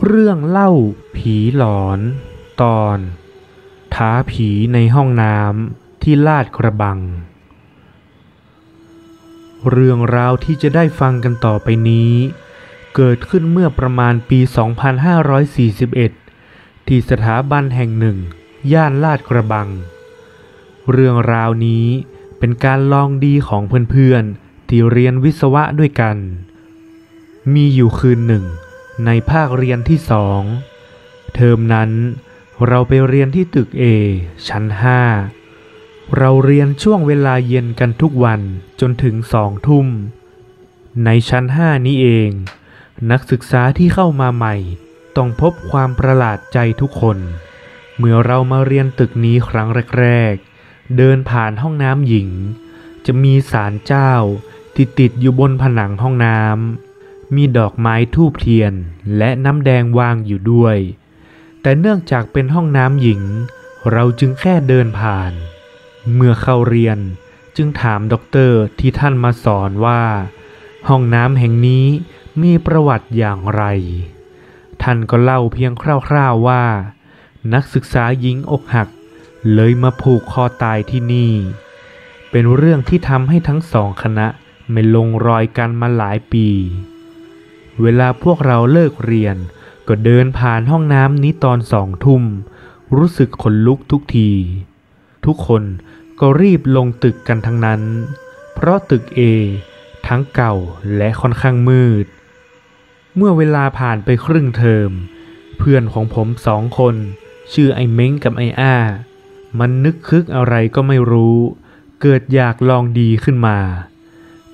เรื่องเล่าผีหลอน ตอน ท้าผีในห้องน้ำที่ลาดกระบัง เรื่องราวที่จะได้ฟังกันต่อไปนี้ เกิดขึ้นเมื่อประมาณปี 2541 ที่สถาบันแห่งหนึ่ง ย่านลาดกระบัง เรื่องราวนี้เป็นการลองดีของเพื่อนๆที่เรียนวิศวะด้วยกัน มีอยู่คืนหนึ่ง ในภาคเรียนที่สองเทอมนั้นเราไปเรียนที่ตึก A ชั้น5เราเรียนช่วงเวลาเย็นกันทุกวันจนถึงสองทุ่ม ในชั้น5นี้เอง นักศึกษาที่เข้ามาใหม่ ต้องพบความประหลาดใจทุกคน เมื่อเรามาเรียนตึกนี้ครั้งแรก ๆ เดินผ่านห้องน้ำหญิง จะมีศาลเจ้าที่ติดอยู่บนผนังห้องน้ำ มีดอกไม้ธูปเทียนและน้ำแดงวางอยู่ด้วย แต่เนื่องจากเป็นห้องน้ำหญิง เราจึงแค่เดินผ่าน เมื่อเข้าเรียนจึงถามด็อกเตอร์ที่ท่านมาสอนว่า ห้องน้ำแห่งนี้มีประวัติอย่างไร ท่านก็เล่าเพียงคร่าวๆว่า นักศึกษาหญิงอกหัก เลยมาผูกคอตายที่นี่ เป็นเรื่องที่ทำให้ทั้งสองคณะไม่ลงรอยกันมาหลายปี เวลาพวกเราเลิกเรียน ก็เดินผ่านห้องน้ำนี้ตอนสองทุ่ม รู้สึกขนลุกทุกที ทุกคนก็รีบลงตึกกันทั้งนั้น เพราะตึก A ทั้งเก่าและค่อนข้างมืด เมื่อเวลาผ่านไปครึ่งเทอม เพื่อนของผมสองคน ชื่อไอ้เม้งกับไอ้อ้า มันนึกคึกอะไรก็ไม่รู้ เกิดอยากลองดีขึ้นมา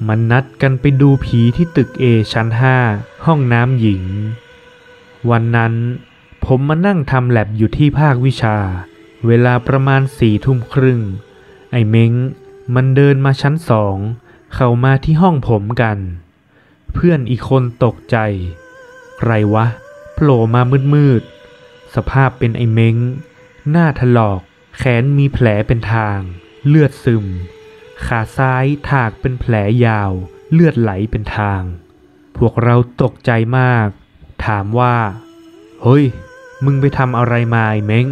มันนัดกันไปดูผีที่ตึก A ชั้น5ห้องน้ำหญิง วันนั้นผมมานั่งทำแลบอยู่ที่ภาควิชา เวลาประมาณสี่ทุ่มครึ่ง ไอ้เม้งมันเดินมาชั้นสอง เข้ามาที่ห้องผมกัน เพื่อนอีกคนตกใจ ใครวะโผล่มามืดๆ สภาพเป็นไอ้เม้ง หน้าถลอก แขนมีแผลเป็นทาง เลือดซึม ขาซ้ายถากเป็นแผลยาว เลือดไหลเป็นทาง พวกเราตกใจมาก ถามว่า เฮ้ย มึงไปทำอะไรมาไอ้เม้ง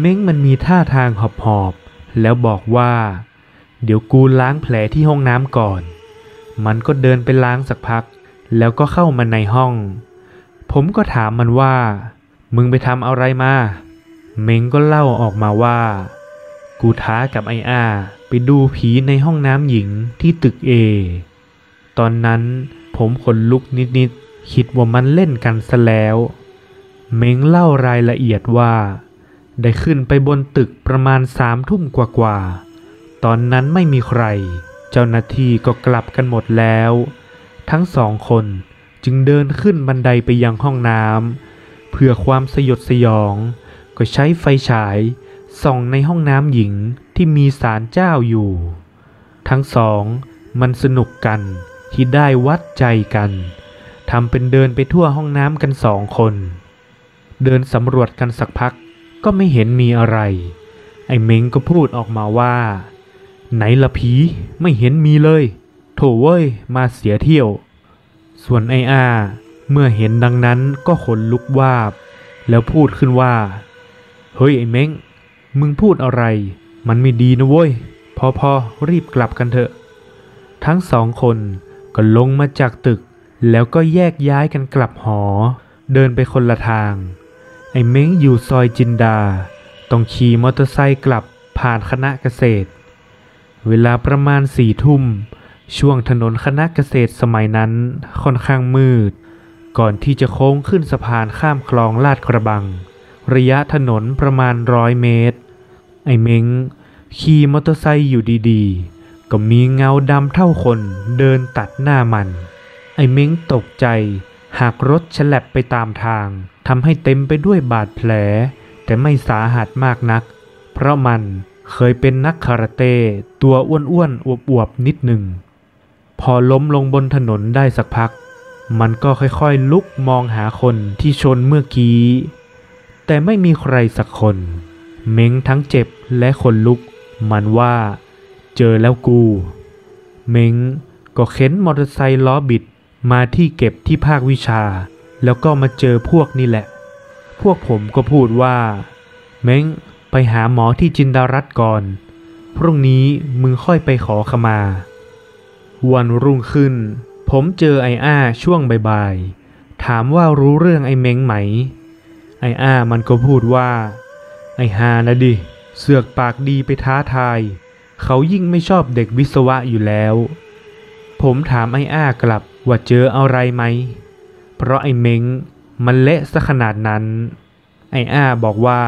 เม้งมันมีท่าทางหอบๆแล้วบอกว่า เดี๋ยวกูล้างแผลที่ห้องน้ำก่อน มันก็เดินไปล้างสักพัก แล้วก็เข้ามาในห้อง ผมก็ถามมันว่า มึงไปทำอะไรมา เม้งก็เล่าออกมาว่า กูท้ากับไอ้อา ไปดูผีในห้องน้ำหญิงที่ตึกเอ ตอนนั้นผมขนลุกนิดๆ คิดว่ามันเล่นกันซะแล้ว เม้งเล่ารายละเอียดว่า ได้ขึ้นไปบนตึกประมาณสามทุ่มกว่าๆ ตอนนั้นไม่มีใคร เจ้าหน้าที่ก็กลับกันหมดแล้ว ทั้งสองคนจึงเดินขึ้นบันไดไปยังห้องน้ำเพื่อความสยดสยอง ก็ใช้ไฟฉาย ส่องในห้องน้ำหญิงที่มีศาลเจ้าอยู่ ทั้งสองมันสนุกกันที่ได้วัดใจกันทำเป็นเดินไปทั่วห้องน้ำกันสองคน เดินสำรวจกันสักพักก็ไม่เห็นมีอะไร ไอ้เม้งก็พูดออกมาว่า ไหนละผีไม่เห็นมีเลย โถเว้ยมาเสียเที่ยว ส่วนไอ้อาเมื่อเห็นดังนั้นก็ขนลุกวาบ แล้วพูดขึ้นว่า เฮ้ยไอ้เม้ง มึงพูดอะไร มันไม่ดีนะเว้ย พอพอรีบกลับกันเถอะ ทั้งสองคนก็ลงมาจากตึก แล้วก็แยกย้ายกันกลับหอ เดินไปคนละทาง ไอ้เม้งอยู่ซอยจินดา ต้องขี่มอเตอร์ไซค์กลับผ่านคณะเกษตร เวลาประมาณสี่ทุ่ม ช่วงถนนคณะเกษตรสมัยนั้นค่อนข้างมืด ก่อนที่จะโค้งขึ้นสะพานข้ามคลองลาดกระบัง ระยะถนนประมาณร้อยเมตร ไอ้เม้งขี่มอเตอร์ไซค์อยู่ดีๆ ก็มีเงาดำเท่าคนเดินตัดหน้ามัน ไอ้เม้งตกใจหากรถฉลับไปตามทางทำให้เต็มไปด้วยบาดแผล แต่ไม่สาหัสมากนัก เพราะมันเคยเป็นนักคาราเต้ตัวอ้วนๆอวบๆนิดหนึ่ง พอล้มลงบนถนนได้สักพัก มันก็ค่อยๆลุกมองหาคนที่ชนเมื่อกี้ แต่ไม่มีใครสักคน เม้งทั้งเจ็บและขนลุก มันว่า เจอแล้วกู เม้งก็เข็นมอเตอร์ไซค์ล้อบิดมาที่เก็บที่ภาควิชา แล้วก็มาเจอพวกนี่แหละ พวกผมก็พูดว่า เม้งไปหาหมอที่จินดารัตก่อน พรุ่งนี้มึงค่อยไปขอขมา วันรุ่งขึ้น ผมเจอไอ้อ้าช่วงบ่ายๆถามว่ารู้เรื่องไอ้เม้งไหม ไอ้อ้ามันก็พูดว่า ไอ้ฮานะดิ เสือกปากดีไปท้าทาย เขายิ่งไม่ชอบเด็กวิศวะอยู่แล้ว ผมถามไอ้อ้ากลับว่าเจออะไรไหม เพราะไอ้เม้งมันเละซะขนาดนั้น ไอ้อ้าบอกว่า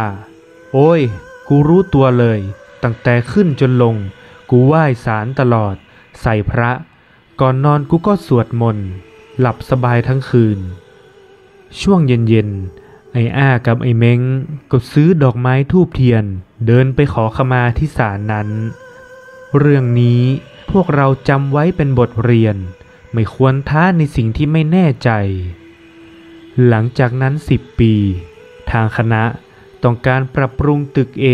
โอ้ย กูรู้ตัวเลย ตั้งแต่ขึ้นจนลง กูไหว้สารตลอด ใส่พระ ก่อนนอนกูก็สวดมนต์ หลับสบายทั้งคืน ช่วงเย็นๆ ไอ้อ้ากับไอ้เม้งก็ซื้อดอกไม้ทูบเทียน เดินไปขอขมาที่ศาลนั้น เรื่องนี้พวกเราจำไว้เป็นบทเรียน ไม่ควรท้าในสิ่งที่ไม่แน่ใจ หลังจากนั้นสิบปี ทางคณะต้องการปรับปรุงตึกเอ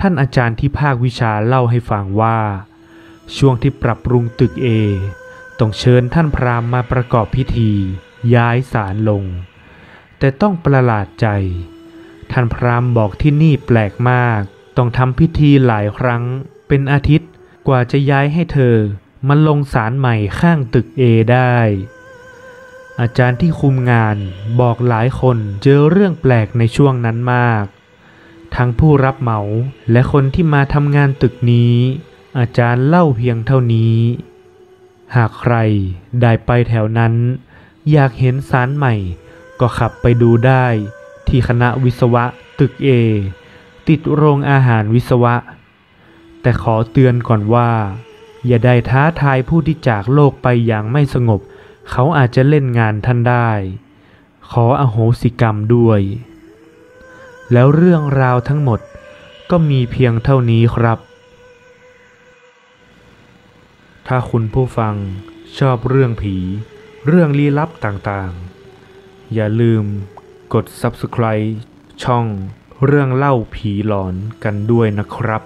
ท่านอาจารย์ที่ภาควิชาเล่าให้ฟังว่า ช่วงที่ปรับปรุงตึกเอต้องเชิญท่านพราหมณ์มาประกอบพิธี ย้ายศาลลง แต่ต้องประหลาดใจ ท่านพราหมณ์บอกที่นี่แปลกมาก ต้องทำพิธีหลายครั้ง เป็นอาทิตย์กว่าจะย้ายให้เธอมาลงศาลใหม่ข้างตึกเอได้ อาจารย์ที่คุมงานบอกหลายคนเจอเรื่องแปลกในช่วงนั้นมาก ทั้งผู้รับเหมาและคนที่มาทำงานตึกนี้ อาจารย์เล่าเพียงเท่านี้ หากใครได้ไปแถวนั้น อยากเห็นศาลใหม่ ก็ขับไปดูได้ที่คณะวิศวะตึกเอติดโรงอาหารวิศวะ แต่ขอเตือนก่อนว่า อย่าได้ท้าทายผู้ที่จากโลกไปอย่างไม่สงบ เขาอาจจะเล่นงานท่านได้ ขออโหสิกรรมด้วย แล้วเรื่องราวทั้งหมดก็มีเพียงเท่านี้ครับ ถ้าคุณผู้ฟังชอบเรื่องผี เรื่องลี้ลับต่างๆ อย่าลืมกด subscribe ช่องเรื่องเล่าผีหลอนกันด้วยนะครับ